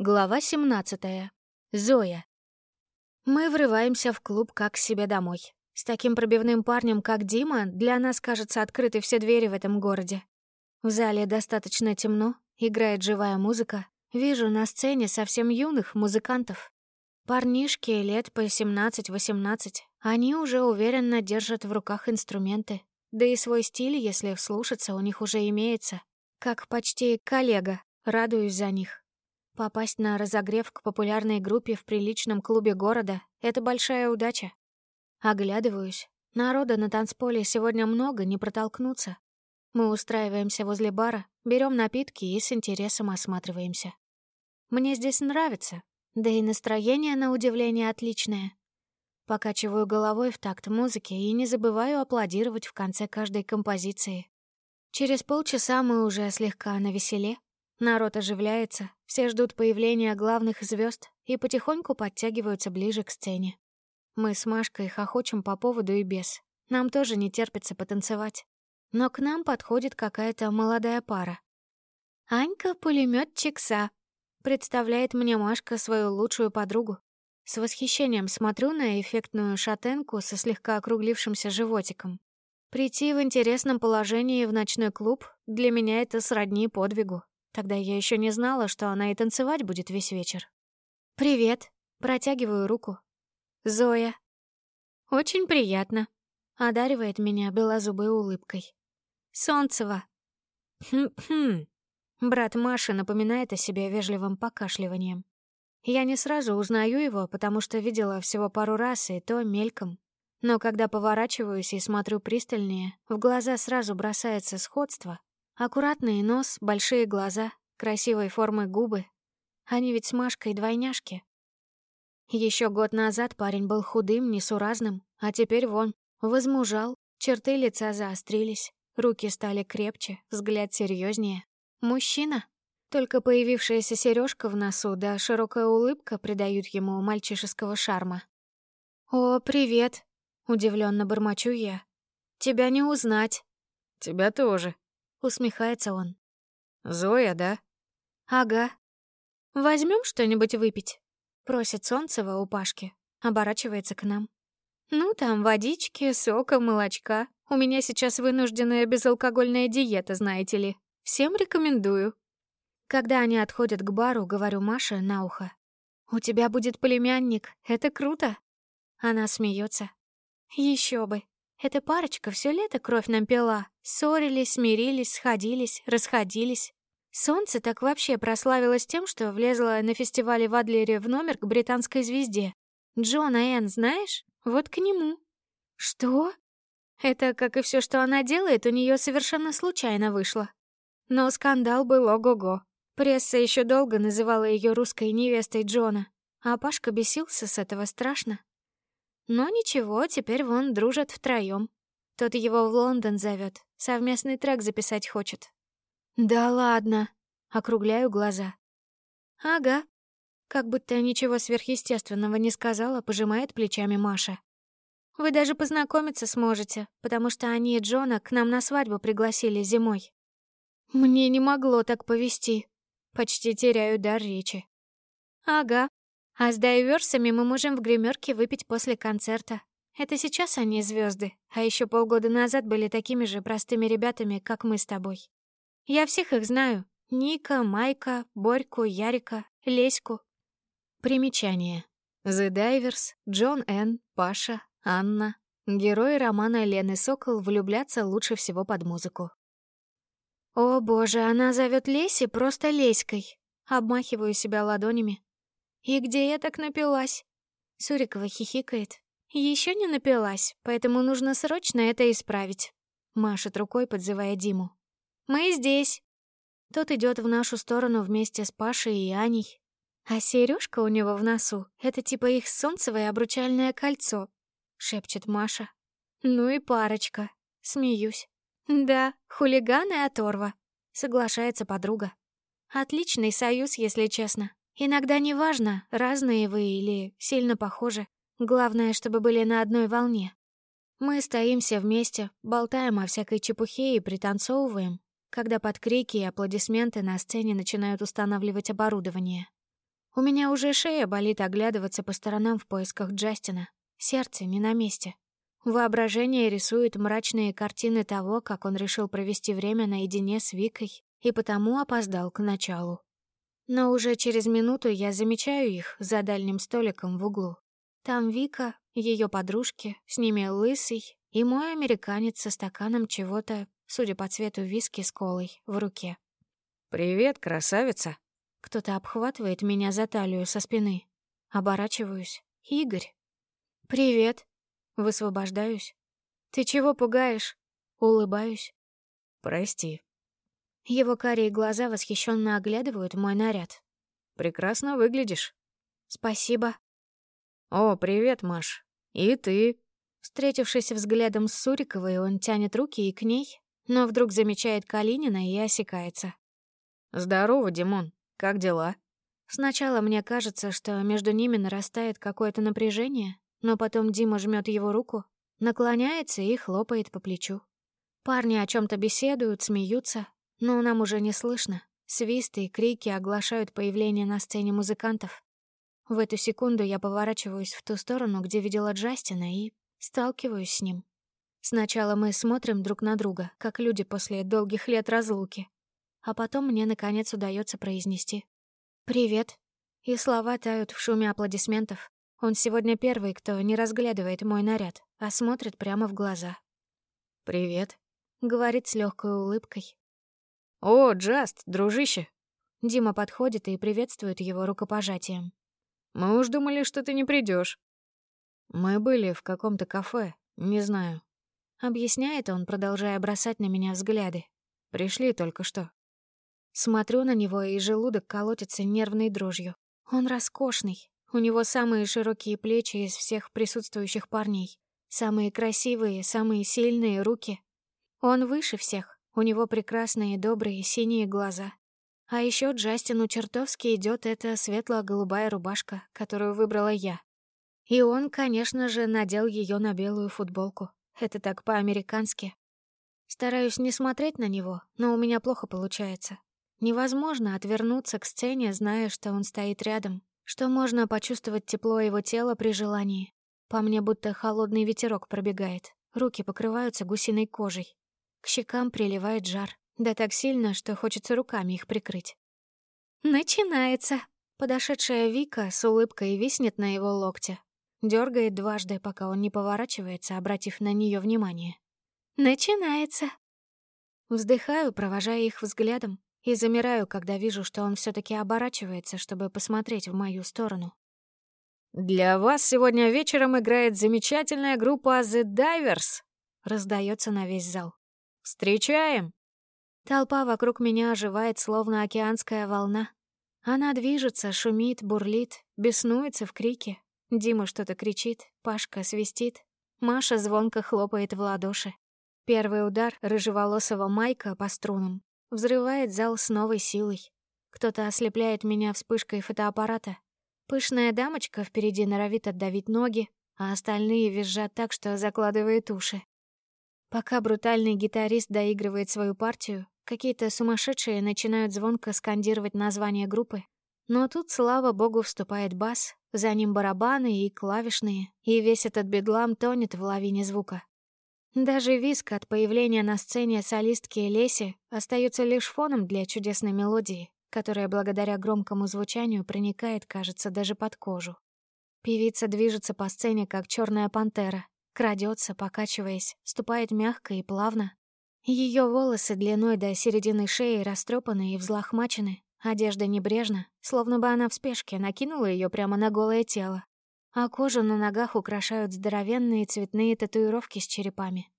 Глава 17. Зоя. Мы врываемся в клуб как себе домой. С таким пробивным парнем, как Дима, для нас, кажется, открыты все двери в этом городе. В зале достаточно темно, играет живая музыка. Вижу на сцене совсем юных музыкантов. Парнишки лет по 17-18. Они уже уверенно держат в руках инструменты. Да и свой стиль, если вслушаться, у них уже имеется. Как почти коллега, радуюсь за них. Попасть на разогрев к популярной группе в приличном клубе города — это большая удача. Оглядываюсь. Народа на танцполе сегодня много, не протолкнуться. Мы устраиваемся возле бара, берем напитки и с интересом осматриваемся. Мне здесь нравится, да и настроение, на удивление, отличное. Покачиваю головой в такт музыки и не забываю аплодировать в конце каждой композиции. Через полчаса мы уже слегка навеселе, Народ оживляется, все ждут появления главных звезд и потихоньку подтягиваются ближе к сцене. Мы с Машкой хохочем по поводу и без. Нам тоже не терпится потанцевать. Но к нам подходит какая-то молодая пара. «Анька — пулемётчик Са», — представляет мне Машка свою лучшую подругу. С восхищением смотрю на эффектную шатенку со слегка округлившимся животиком. Прийти в интересном положении в ночной клуб для меня это сродни подвигу. Тогда я еще не знала, что она и танцевать будет весь вечер. «Привет», — протягиваю руку. «Зоя». «Очень приятно», — одаривает меня белозубой улыбкой. «Солнцева». «Хм-хм», — брат Маши напоминает о себе вежливым покашливанием. Я не сразу узнаю его, потому что видела всего пару раз, и то мельком. Но когда поворачиваюсь и смотрю пристальнее, в глаза сразу бросается сходство, Аккуратный нос, большие глаза, красивой формы губы. Они ведь с Машкой двойняшки. Еще год назад парень был худым, несуразным, а теперь вон, возмужал, черты лица заострились, руки стали крепче, взгляд серьезнее. Мужчина. Только появившаяся сережка в носу да широкая улыбка придают ему мальчишеского шарма. «О, привет!» — удивленно бормочу я. «Тебя не узнать». «Тебя тоже», Усмехается он. «Зоя, да?» «Ага. Возьмем что-нибудь выпить?» Просит Солнцева у Пашки. Оборачивается к нам. «Ну, там водички, сока, молочка. У меня сейчас вынужденная безалкогольная диета, знаете ли. Всем рекомендую». Когда они отходят к бару, говорю Маше на ухо. «У тебя будет племянник. Это круто». Она смеется. Еще бы. Эта парочка все лето кровь нам пила. Ссорились, смирились, сходились, расходились. Солнце так вообще прославилось тем, что влезла на фестивале в Адлере в номер к британской звезде. Джона Энн, знаешь? Вот к нему. Что? Это, как и все, что она делает, у нее совершенно случайно вышло. Но скандал был ого-го. Пресса еще долго называла ее русской невестой Джона, а Пашка бесился с этого страшно. Но ничего, теперь вон дружат втроем. Тот его в Лондон зовет, совместный трек записать хочет. Да ладно, округляю глаза. Ага. Как будто ничего сверхъестественного не сказала, пожимает плечами Маша. Вы даже познакомиться сможете, потому что они и Джона к нам на свадьбу пригласили зимой. Мне не могло так повести. Почти теряю дар речи. Ага, а с дайверсами мы можем в гримерке выпить после концерта. Это сейчас они звезды, а еще полгода назад были такими же простыми ребятами, как мы с тобой. Я всех их знаю. Ника, Майка, Борьку, Ярика, Леську. Примечание. The Divers, Джон Н., Паша, Анна. Герои романа Лены Сокол влюбляться лучше всего под музыку. О боже, она зовет Леси просто Леськой. Обмахиваю себя ладонями. «И где я так напилась?» Сурикова хихикает. Еще не напилась, поэтому нужно срочно это исправить», — машет рукой, подзывая Диму. «Мы здесь!» Тот идет в нашу сторону вместе с Пашей и Аней. А сережка у него в носу — это типа их солнцевое обручальное кольцо, — шепчет Маша. Ну и парочка. Смеюсь. Да, хулиган и оторва, — соглашается подруга. Отличный союз, если честно. Иногда не важно, разные вы или сильно похожи. Главное, чтобы были на одной волне. Мы стоимся вместе, болтаем о всякой чепухе и пританцовываем, когда под крики и аплодисменты на сцене начинают устанавливать оборудование. У меня уже шея болит оглядываться по сторонам в поисках Джастина. Сердце не на месте. Воображение рисует мрачные картины того, как он решил провести время наедине с Викой и потому опоздал к началу. Но уже через минуту я замечаю их за дальним столиком в углу. Там Вика, ее подружки, с ними Лысый и мой американец со стаканом чего-то, судя по цвету виски с колой, в руке. «Привет, красавица!» Кто-то обхватывает меня за талию со спины. Оборачиваюсь. Игорь. «Привет!» Высвобождаюсь. «Ты чего пугаешь?» Улыбаюсь. «Прости». Его карие глаза восхищенно оглядывают мой наряд. «Прекрасно выглядишь». «Спасибо». «О, привет, Маш. И ты?» Встретившись взглядом с Суриковой, он тянет руки и к ней, но вдруг замечает Калинина и осекается. «Здорово, Димон. Как дела?» Сначала мне кажется, что между ними нарастает какое-то напряжение, но потом Дима жмет его руку, наклоняется и хлопает по плечу. Парни о чем то беседуют, смеются, но нам уже не слышно. Свисты и крики оглашают появление на сцене музыкантов. В эту секунду я поворачиваюсь в ту сторону, где видела Джастина, и сталкиваюсь с ним. Сначала мы смотрим друг на друга, как люди после долгих лет разлуки. А потом мне, наконец, удается произнести «Привет». И слова тают в шуме аплодисментов. Он сегодня первый, кто не разглядывает мой наряд, а смотрит прямо в глаза. «Привет», — говорит с легкой улыбкой. «О, Джаст, дружище!» Дима подходит и приветствует его рукопожатием. «Мы уж думали, что ты не придешь. «Мы были в каком-то кафе, не знаю». Объясняет он, продолжая бросать на меня взгляды. «Пришли только что». Смотрю на него, и желудок колотится нервной дрожью. Он роскошный, у него самые широкие плечи из всех присутствующих парней. Самые красивые, самые сильные руки. Он выше всех. У него прекрасные, добрые, синие глаза. А еще Джастину чертовски идет эта светло-голубая рубашка, которую выбрала я. И он, конечно же, надел ее на белую футболку. Это так по-американски. Стараюсь не смотреть на него, но у меня плохо получается. Невозможно отвернуться к сцене, зная, что он стоит рядом, что можно почувствовать тепло его тела при желании. По мне будто холодный ветерок пробегает, руки покрываются гусиной кожей. К щекам приливает жар, да так сильно, что хочется руками их прикрыть. «Начинается!» Подошедшая Вика с улыбкой виснет на его локте. Дёргает дважды, пока он не поворачивается, обратив на нее внимание. «Начинается!» Вздыхаю, провожая их взглядом, и замираю, когда вижу, что он все таки оборачивается, чтобы посмотреть в мою сторону. «Для вас сегодня вечером играет замечательная группа The Divers», — раздается на весь зал. «Встречаем!» Толпа вокруг меня оживает, словно океанская волна. Она движется, шумит, бурлит, беснуется в крике. Дима что-то кричит, Пашка свистит, Маша звонко хлопает в ладоши. Первый удар рыжеволосого Майка по струнам Взрывает зал с новой силой. Кто-то ослепляет меня вспышкой фотоаппарата. Пышная дамочка впереди норовит отдавить ноги, а остальные визжат так, что закладывает уши. Пока брутальный гитарист доигрывает свою партию, какие-то сумасшедшие начинают звонко скандировать название группы. Но тут, слава богу, вступает бас, за ним барабаны и клавишные, и весь этот бедлам тонет в лавине звука. Даже виск от появления на сцене солистки Леси остается лишь фоном для чудесной мелодии, которая благодаря громкому звучанию проникает, кажется, даже под кожу. Певица движется по сцене, как черная пантера, крадется, покачиваясь, ступает мягко и плавно. Ее волосы длиной до середины шеи растрепаны и взлохмачены, одежда небрежна, словно бы она в спешке накинула ее прямо на голое тело а кожу на ногах украшают здоровенные цветные татуировки с черепами.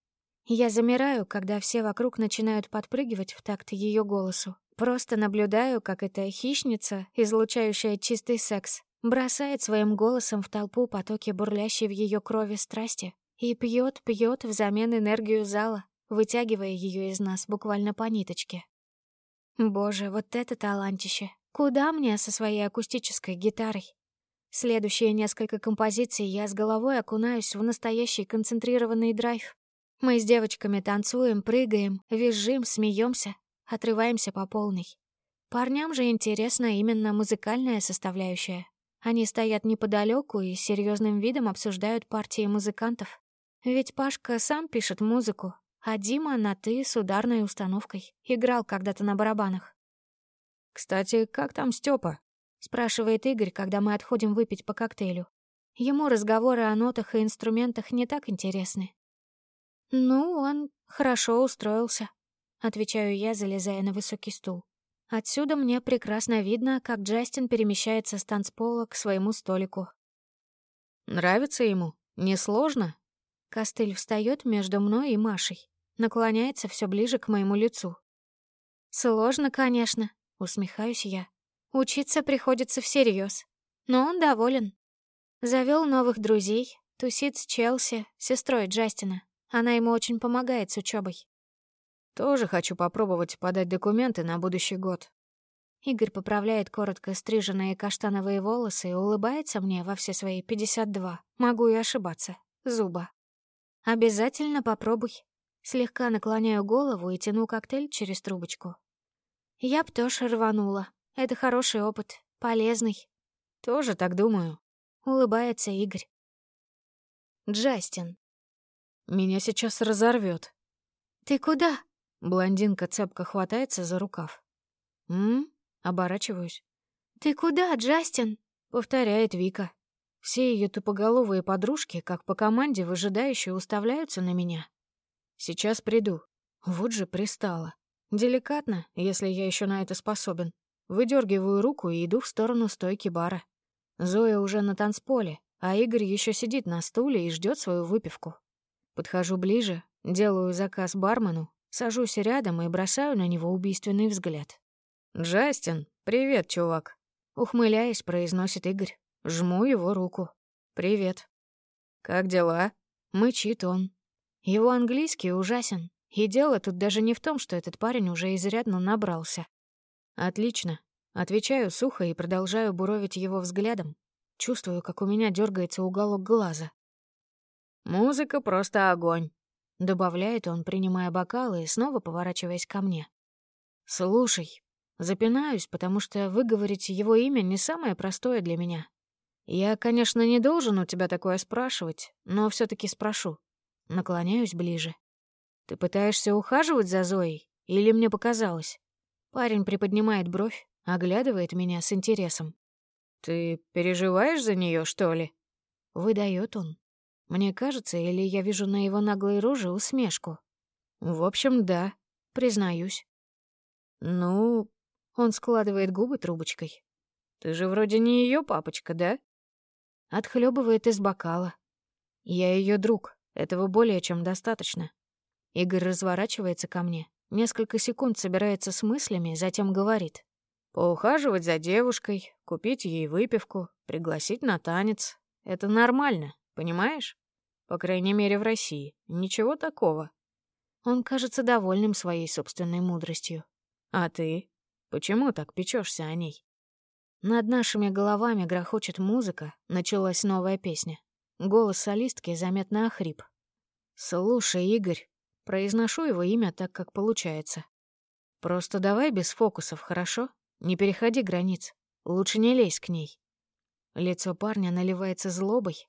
Я замираю, когда все вокруг начинают подпрыгивать в такт ее голосу. Просто наблюдаю, как эта хищница, излучающая чистый секс, бросает своим голосом в толпу потоки бурлящей в ее крови страсти и пьет, пьет взамен энергию зала, вытягивая ее из нас буквально по ниточке. Боже, вот это талантище! Куда мне со своей акустической гитарой? Следующие несколько композиций я с головой окунаюсь в настоящий концентрированный драйв. Мы с девочками танцуем, прыгаем, визжим, смеемся, отрываемся по полной. Парням же интересна именно музыкальная составляющая. Они стоят неподалеку и серьезным видом обсуждают партии музыкантов. Ведь Пашка сам пишет музыку, а Дима на «ты» с ударной установкой. Играл когда-то на барабанах. «Кстати, как там Степа? спрашивает Игорь, когда мы отходим выпить по коктейлю. Ему разговоры о нотах и инструментах не так интересны. «Ну, он хорошо устроился», — отвечаю я, залезая на высокий стул. Отсюда мне прекрасно видно, как Джастин перемещается с танцпола к своему столику. «Нравится ему? Несложно?» Костыль встает между мной и Машей, наклоняется все ближе к моему лицу. «Сложно, конечно», — усмехаюсь я. «Учиться приходится всерьез, но он доволен. Завел новых друзей, тусит с Челси, сестрой Джастина. Она ему очень помогает с учебой. Тоже хочу попробовать подать документы на будущий год. Игорь поправляет коротко стриженные каштановые волосы и улыбается мне во все свои 52. Могу и ошибаться. Зуба. Обязательно попробуй. Слегка наклоняю голову и тяну коктейль через трубочку. Я б тоже рванула. Это хороший опыт, полезный. Тоже так думаю. Улыбается Игорь. Джастин. Меня сейчас разорвет. Ты куда? Блондинка цепко хватается за рукав. «М?» — оборачиваюсь. «Ты куда, Джастин?» — повторяет Вика. Все ее тупоголовые подружки, как по команде, выжидающие, уставляются на меня. «Сейчас приду». Вот же пристала. Деликатно, если я еще на это способен. Выдергиваю руку и иду в сторону стойки бара. Зоя уже на танцполе, а Игорь еще сидит на стуле и ждет свою выпивку. Подхожу ближе, делаю заказ бармену Сажусь рядом и бросаю на него убийственный взгляд. «Джастин, привет, чувак!» Ухмыляясь, произносит Игорь. Жму его руку. «Привет». «Как дела?» Мычит он. Его английский ужасен. И дело тут даже не в том, что этот парень уже изрядно набрался. «Отлично». Отвечаю сухо и продолжаю буровить его взглядом. Чувствую, как у меня дергается уголок глаза. «Музыка просто огонь. Добавляет он, принимая бокалы и снова поворачиваясь ко мне. «Слушай, запинаюсь, потому что выговорить его имя не самое простое для меня. Я, конечно, не должен у тебя такое спрашивать, но все таки спрошу. Наклоняюсь ближе. Ты пытаешься ухаживать за Зоей или мне показалось?» Парень приподнимает бровь, оглядывает меня с интересом. «Ты переживаешь за нее, что ли?» Выдает он. Мне кажется, или я вижу на его наглой роже усмешку. В общем, да, признаюсь. Ну, он складывает губы трубочкой. Ты же вроде не ее папочка, да? Отхлебывает из бокала. Я ее друг, этого более чем достаточно. Игорь разворачивается ко мне, несколько секунд собирается с мыслями, затем говорит. Поухаживать за девушкой, купить ей выпивку, пригласить на танец — это нормально. Понимаешь? По крайней мере, в России. Ничего такого. Он кажется довольным своей собственной мудростью. А ты? Почему так печешься о ней? Над нашими головами грохочет музыка, началась новая песня. Голос солистки заметно охрип. «Слушай, Игорь», произношу его имя так, как получается. «Просто давай без фокусов, хорошо? Не переходи границ. Лучше не лезь к ней». Лицо парня наливается злобой,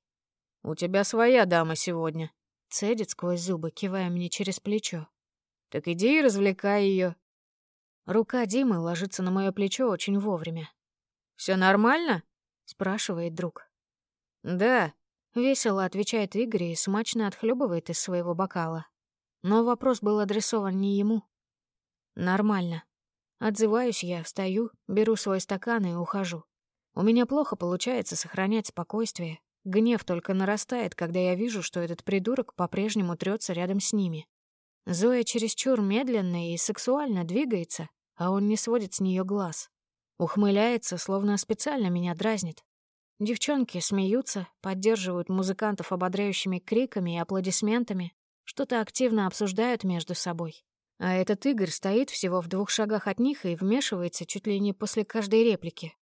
«У тебя своя дама сегодня», — цедит сквозь зубы, кивая мне через плечо. «Так иди и развлекай ее. Рука Димы ложится на мое плечо очень вовремя. Все нормально?» — спрашивает друг. «Да», — весело отвечает Игорь и смачно отхлебывает из своего бокала. Но вопрос был адресован не ему. «Нормально». Отзываюсь я, встаю, беру свой стакан и ухожу. У меня плохо получается сохранять спокойствие, Гнев только нарастает, когда я вижу, что этот придурок по-прежнему трется рядом с ними. Зоя чересчур медленно и сексуально двигается, а он не сводит с нее глаз. Ухмыляется, словно специально меня дразнит. Девчонки смеются, поддерживают музыкантов ободряющими криками и аплодисментами, что-то активно обсуждают между собой. А этот Игорь стоит всего в двух шагах от них и вмешивается чуть ли не после каждой реплики.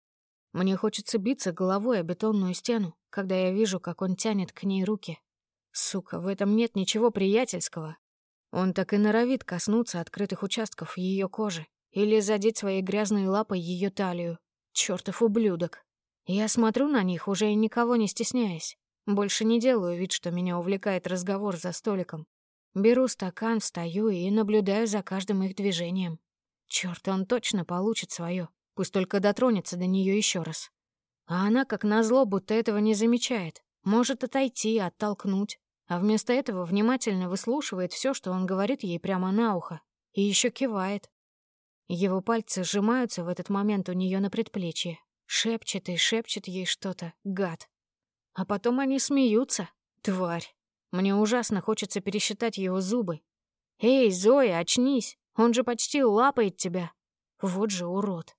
Мне хочется биться головой о бетонную стену, когда я вижу, как он тянет к ней руки. Сука, в этом нет ничего приятельского. Он так и норовит коснуться открытых участков ее кожи, или задеть своей грязной лапой ее талию. Чёртов ублюдок. Я смотрю на них, уже никого не стесняясь. Больше не делаю вид, что меня увлекает разговор за столиком. Беру стакан, встаю и наблюдаю за каждым их движением. Чёрт, он точно получит своё. Пусть только дотронется до неё ещё раз. А она, как назло, будто этого не замечает. Может отойти, оттолкнуть. А вместо этого внимательно выслушивает всё, что он говорит ей прямо на ухо. И ещё кивает. Его пальцы сжимаются в этот момент у неё на предплечье. Шепчет и шепчет ей что-то, гад. А потом они смеются. Тварь. Мне ужасно хочется пересчитать его зубы. «Эй, Зоя, очнись! Он же почти лапает тебя!» Вот же урод.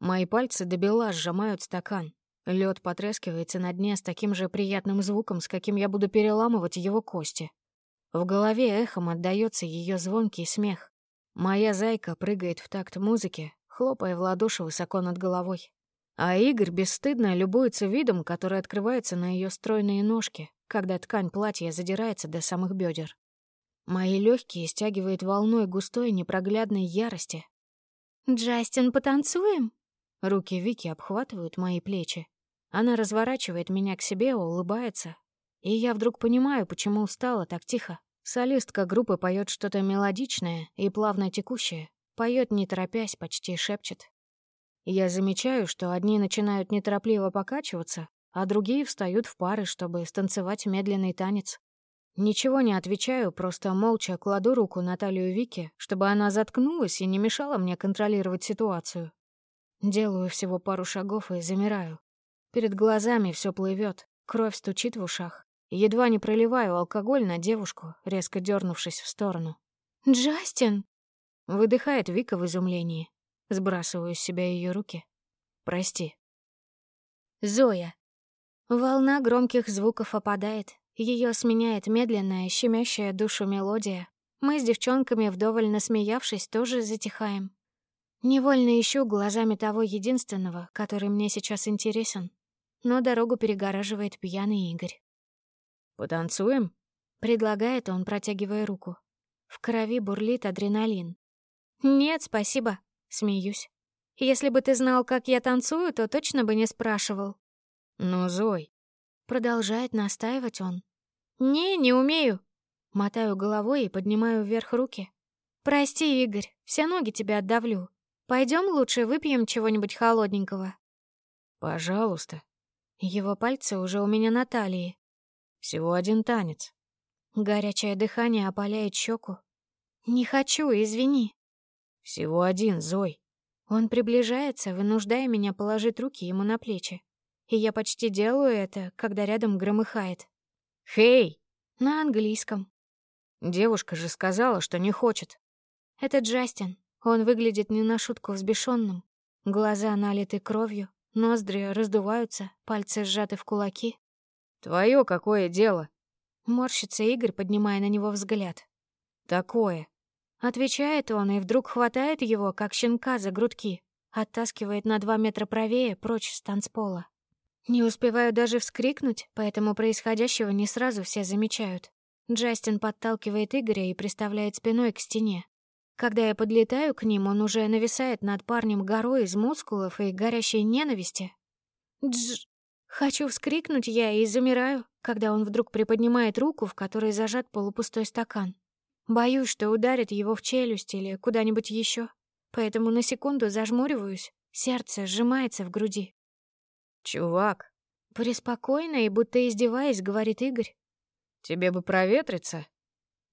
Мои пальцы до бела сжимают стакан. Лед потрескивается на дне с таким же приятным звуком, с каким я буду переламывать его кости. В голове эхом отдаётся её звонкий смех. Моя зайка прыгает в такт музыки, хлопая в ладоши высоко над головой. А Игорь бесстыдно любуется видом, который открывается на ее стройные ножки, когда ткань платья задирается до самых бедер. Мои легкие стягивает волной густой непроглядной ярости. «Джастин, потанцуем?» Руки Вики обхватывают мои плечи. Она разворачивает меня к себе, улыбается. И я вдруг понимаю, почему стало так тихо. Солистка группы поет что-то мелодичное и плавно текущее. Поет не торопясь, почти шепчет. Я замечаю, что одни начинают неторопливо покачиваться, а другие встают в пары, чтобы станцевать медленный танец. Ничего не отвечаю, просто молча кладу руку на талию Вики, чтобы она заткнулась и не мешала мне контролировать ситуацию. Делаю всего пару шагов и замираю. Перед глазами все плывет, кровь стучит в ушах. Едва не проливаю алкоголь на девушку, резко дернувшись в сторону. «Джастин!» — выдыхает Вика в изумлении. Сбрасываю с себя ее руки. Прости. Зоя. Волна громких звуков опадает. Ее сменяет медленная, щемящая душу мелодия. Мы с девчонками, вдоволь насмеявшись, тоже затихаем. Невольно ищу глазами того единственного, который мне сейчас интересен. Но дорогу перегораживает пьяный Игорь. «Потанцуем?» — предлагает он, протягивая руку. В крови бурлит адреналин. «Нет, спасибо», Смеюсь. Если бы ты знал, как я танцую, то точно бы не спрашивал. Ну, Зой. Продолжает настаивать он. Не, не умею. Мотаю головой и поднимаю вверх руки. Прости, Игорь, все ноги тебе отдавлю. Пойдем лучше выпьем чего-нибудь холодненького. Пожалуйста. Его пальцы уже у меня на талии. Всего один танец. Горячее дыхание опаляет щеку. Не хочу, извини. Всего один, Зой. Он приближается, вынуждая меня положить руки ему на плечи. И я почти делаю это, когда рядом громыхает. «Хей!» На английском. Девушка же сказала, что не хочет. Это Джастин. Он выглядит не на шутку взбешенным. Глаза налиты кровью, ноздри раздуваются, пальцы сжаты в кулаки. «Твое какое дело?» Морщится Игорь, поднимая на него взгляд. «Такое. Отвечает он и вдруг хватает его, как щенка за грудки, оттаскивает на два метра правее, прочь с танцпола. Не успеваю даже вскрикнуть, поэтому происходящего не сразу все замечают. Джастин подталкивает Игоря и приставляет спиной к стене. Когда я подлетаю к ним, он уже нависает над парнем горой из мускулов и горящей ненависти. Дж... Хочу вскрикнуть я и замираю, когда он вдруг приподнимает руку, в которой зажат полупустой стакан. Боюсь, что ударит его в челюсть или куда-нибудь еще, поэтому на секунду зажмуриваюсь, сердце сжимается в груди. «Чувак!» Преспокойно и будто издеваясь, говорит Игорь. «Тебе бы проветриться?»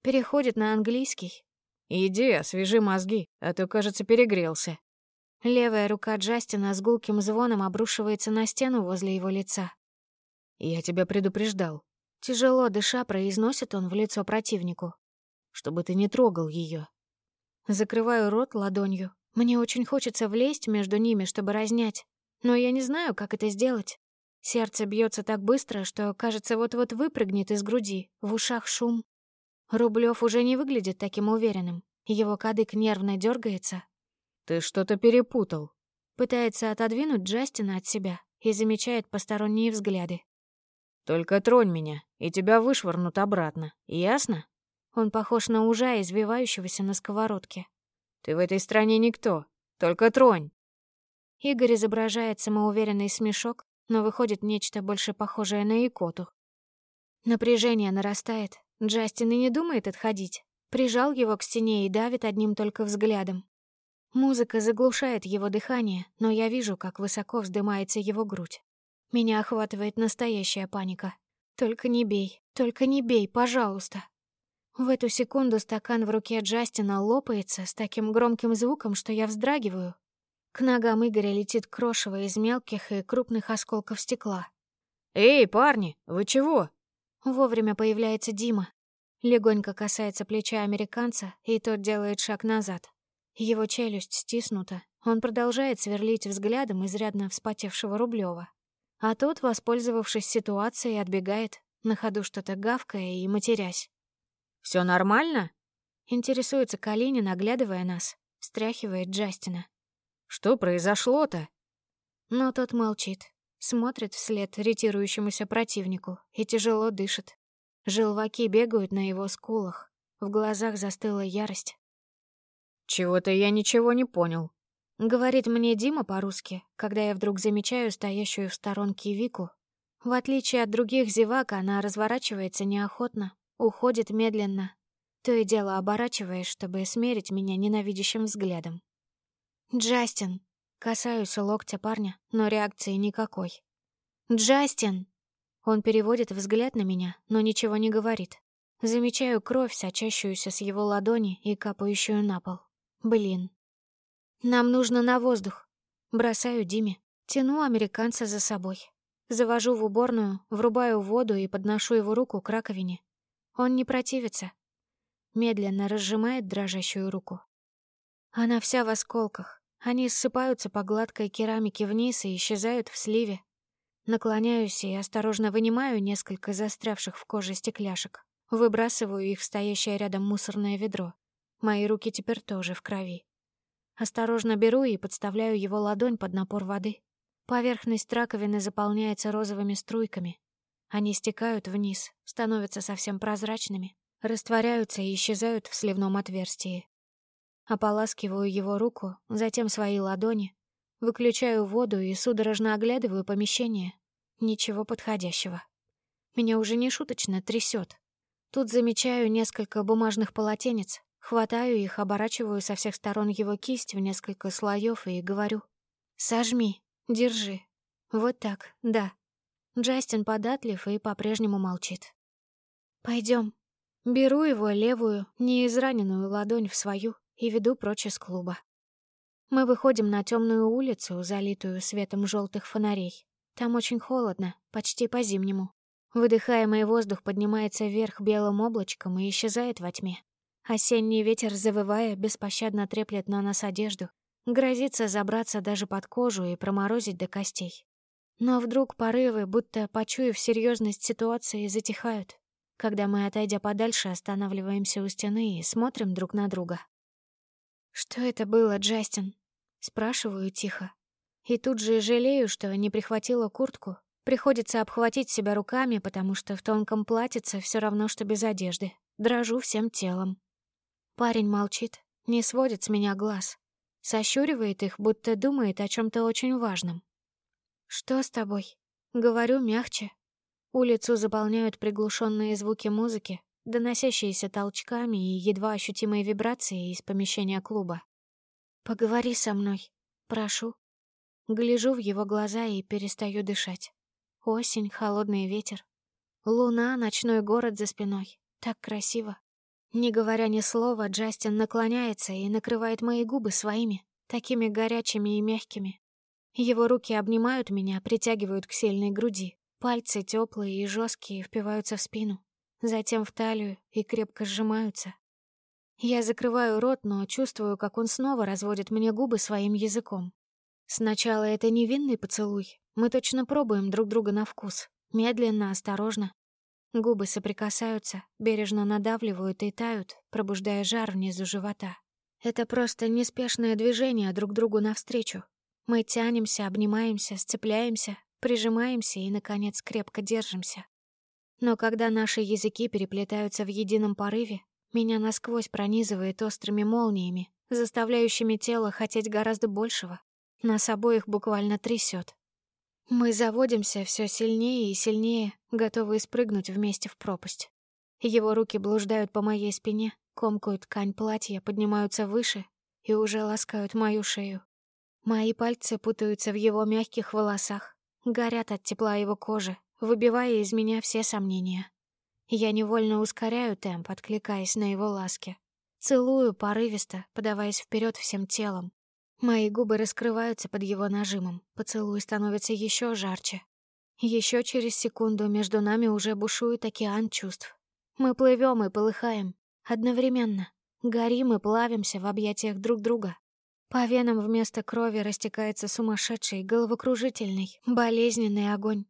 Переходит на английский. «Иди, освежи мозги, а то, кажется, перегрелся». Левая рука Джастина с гулким звоном обрушивается на стену возле его лица. «Я тебя предупреждал». Тяжело дыша, произносит он в лицо противнику чтобы ты не трогал ее. Закрываю рот ладонью. Мне очень хочется влезть между ними, чтобы разнять. Но я не знаю, как это сделать. Сердце бьется так быстро, что, кажется, вот-вот выпрыгнет из груди, в ушах шум. Рублев уже не выглядит таким уверенным. Его кадык нервно дергается. «Ты что-то перепутал». Пытается отодвинуть Джастина от себя и замечает посторонние взгляды. «Только тронь меня, и тебя вышвырнут обратно. Ясно?» Он похож на ужа, извивающегося на сковородке. Ты в этой стране никто, только тронь. Игорь изображает самоуверенный смешок, но выходит нечто больше похожее на икоту. Напряжение нарастает. Джастин и не думает отходить. Прижал его к стене и давит одним только взглядом. Музыка заглушает его дыхание, но я вижу, как высоко вздымается его грудь. Меня охватывает настоящая паника. Только не бей, только не бей, пожалуйста. В эту секунду стакан в руке Джастина лопается с таким громким звуком, что я вздрагиваю. К ногам Игоря летит крошево из мелких и крупных осколков стекла. «Эй, парни, вы чего?» Вовремя появляется Дима. Легонько касается плеча американца, и тот делает шаг назад. Его челюсть стиснута. Он продолжает сверлить взглядом изрядно вспотевшего Рублева. А тот, воспользовавшись ситуацией, отбегает, на ходу что-то гавкая и матерясь. Все нормально?» Интересуется Калинин, оглядывая нас. Встряхивает Джастина. «Что произошло-то?» Но тот молчит, смотрит вслед ретирующемуся противнику и тяжело дышит. Желваки бегают на его скулах, в глазах застыла ярость. «Чего-то я ничего не понял», — говорит мне Дима по-русски, когда я вдруг замечаю стоящую в сторонке Вику. В отличие от других зевак, она разворачивается неохотно, уходит медленно, то и дело оборачиваясь, чтобы смерить меня ненавидящим взглядом. «Джастин!» — касаюсь локтя парня, но реакции никакой. «Джастин!» Он переводит взгляд на меня, но ничего не говорит. Замечаю кровь, сочащуюся с его ладони и капающую на пол. Блин. Нам нужно на воздух. Бросаю Диме, тяну американца за собой. Завожу в уборную, врубаю воду и подношу его руку к раковине. Он не противится. Медленно разжимает дрожащую руку. Она вся в осколках. Они ссыпаются по гладкой керамике вниз и исчезают в сливе. Наклоняюсь и осторожно вынимаю несколько застрявших в коже стекляшек. Выбрасываю их в стоящее рядом мусорное ведро. Мои руки теперь тоже в крови. Осторожно беру и подставляю его ладонь под напор воды. Поверхность раковины заполняется розовыми струйками. Они стекают вниз, становятся совсем прозрачными, растворяются и исчезают в сливном отверстии. Ополаскиваю его руку, затем свои ладони, выключаю воду и судорожно оглядываю помещение. Ничего подходящего. Меня уже не шуточно трясет. Тут замечаю несколько бумажных полотенец, хватаю их, оборачиваю со всех сторон его кисть в несколько слоев и говорю «Сожми, держи». Вот так, да, Джастин податлив и по-прежнему молчит. Пойдем. Беру его левую, неизраненную ладонь в свою и веду прочь из клуба. Мы выходим на темную улицу, залитую светом желтых фонарей. Там очень холодно, почти по-зимнему. Выдыхаемый воздух поднимается вверх белым облачком и исчезает во тьме. Осенний ветер, завывая, беспощадно треплет на нас одежду, грозится забраться даже под кожу и проморозить до костей. Но вдруг порывы, будто почуяв серьезность ситуации, затихают, когда мы, отойдя подальше, останавливаемся у стены и смотрим друг на друга. «Что это было, Джастин?» — спрашиваю тихо. И тут же жалею, что не прихватила куртку. Приходится обхватить себя руками, потому что в тонком платьице все равно, что без одежды. Дрожу всем телом. Парень молчит, не сводит с меня глаз. Сощуривает их, будто думает о чем то очень важном. «Что с тобой?» Говорю мягче. Улицу заполняют приглушенные звуки музыки, доносящиеся толчками и едва ощутимые вибрации из помещения клуба. «Поговори со мной, прошу». Гляжу в его глаза и перестаю дышать. Осень, холодный ветер. Луна, ночной город за спиной. Так красиво. Не говоря ни слова, Джастин наклоняется и накрывает мои губы своими, такими горячими и мягкими, его руки обнимают меня, притягивают к сильной груди. Пальцы теплые и жесткие впиваются в спину, затем в талию и крепко сжимаются. Я закрываю рот, но чувствую, как он снова разводит мне губы своим языком. Сначала это невинный поцелуй. Мы точно пробуем друг друга на вкус. Медленно, осторожно. Губы соприкасаются, бережно надавливают и тают, пробуждая жар внизу живота. Это просто неспешное движение друг другу навстречу, мы тянемся, обнимаемся, сцепляемся, прижимаемся и, наконец, крепко держимся. Но когда наши языки переплетаются в едином порыве, меня насквозь пронизывает острыми молниями, заставляющими тело хотеть гораздо большего. Нас обоих буквально трясет. Мы заводимся все сильнее и сильнее, готовые спрыгнуть вместе в пропасть. Его руки блуждают по моей спине, комкают ткань платья, поднимаются выше и уже ласкают мою шею. Мои пальцы путаются в его мягких волосах, горят от тепла его кожи, выбивая из меня все сомнения. Я невольно ускоряю темп, откликаясь на его ласки. Целую порывисто, подаваясь вперед всем телом, Мои губы раскрываются под его нажимом, поцелуй становится еще жарче. Еще через секунду между нами уже бушует океан чувств. Мы плывем и полыхаем одновременно, горим и плавимся в объятиях друг друга. По венам вместо крови растекается сумасшедший, головокружительный, болезненный огонь.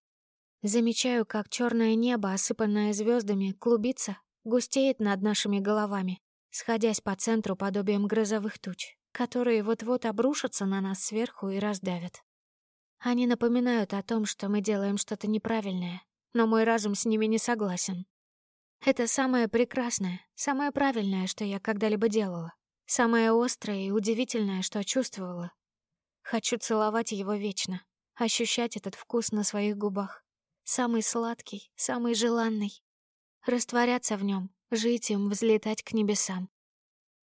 Замечаю, как черное небо, осыпанное звездами, клубится, густеет над нашими головами, сходясь по центру подобием грозовых туч которые вот-вот обрушатся на нас сверху и раздавят. Они напоминают о том, что мы делаем что-то неправильное, но мой разум с ними не согласен. Это самое прекрасное, самое правильное, что я когда-либо делала. Самое острое и удивительное, что чувствовала. Хочу целовать его вечно, ощущать этот вкус на своих губах. Самый сладкий, самый желанный. Растворяться в нем, жить им, взлетать к небесам.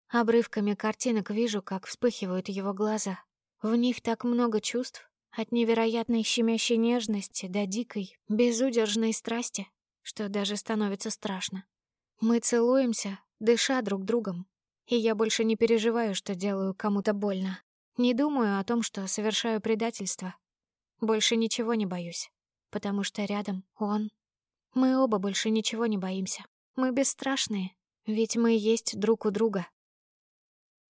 Обрывками картинок вижу, как вспыхивают его глаза. В них так много чувств, от невероятной щемящей нежности до дикой, безудержной страсти, что даже становится страшно. Мы целуемся, дыша друг другом, и я больше не переживаю, что делаю кому-то больно. Не думаю о том, что совершаю предательство. Больше ничего не боюсь, потому что рядом он. Мы оба больше ничего не боимся. Мы бесстрашные, ведь мы есть друг у друга.